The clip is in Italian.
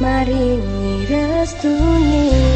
Maringi restune